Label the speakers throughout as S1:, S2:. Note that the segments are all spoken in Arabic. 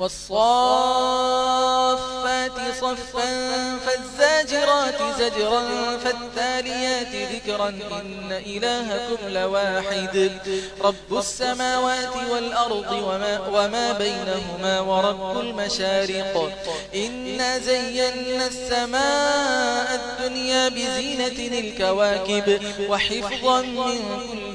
S1: والصافات صفا فالزاجرات زجرا فالتاليات ذكرا إن إلهكم لواحد رب السماوات والأرض وما, وما بينهما ورب المشارق إنا زينا السماء الدنيا بزينة الكواكب وحفظا من كل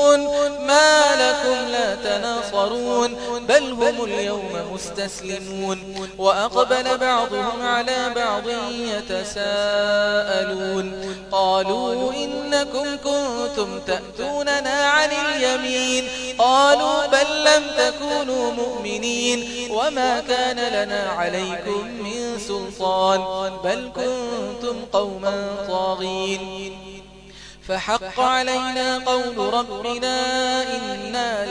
S1: تنصرون ما لكم لا تناصرون بل هم اليوم مستسلمون. وأقبل بعضهم على بعض يتساءلون. قالوا إنكم كنتم تأتوننا عن اليمين. قالوا بل لم تكونوا مؤمنين. وما كان لنا عليكم من سلطان بل كنتم قوما طاغين. فحق علينا قول ربنا إنا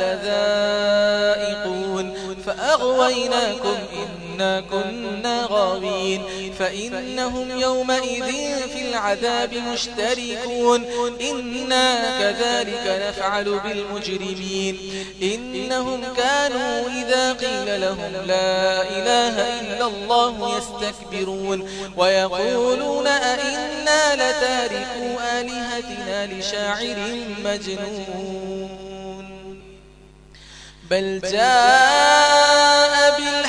S1: لذائقون فأغويناكم إنا إنا كنا غاوين فإنهم يومئذ في العذاب مشتركون إنا كذلك نفعل بالمجرمين إنهم كانوا إذا قيل لهم لا إله إلا الله يستكبرون ويقولون أئنا لتاركوا آلهتنا لشاعر مجنون بل جاء بالحق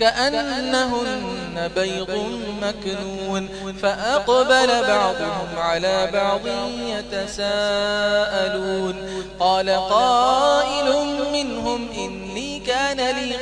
S1: كأنهن بيض مكنون فأقبل بعضهم على بعض يتساءلون. قال قائل منهم إن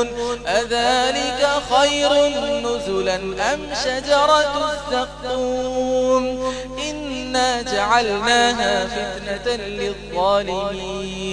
S1: يتقون أذلك خير نزلا أم شجرة الزقوم إنا جعلناها فتنة للظالمين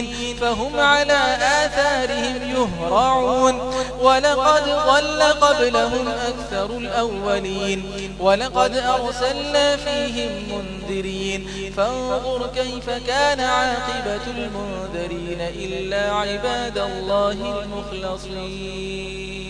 S1: المجرمين فهم على آثارهم يهرعون. ولقد ظل قبلهم أكثر الأولين. ولقد أرسلنا فيهم منذرين. فانظر كيف كان عاقبة المنذرين إلا عباد الله المخلصين.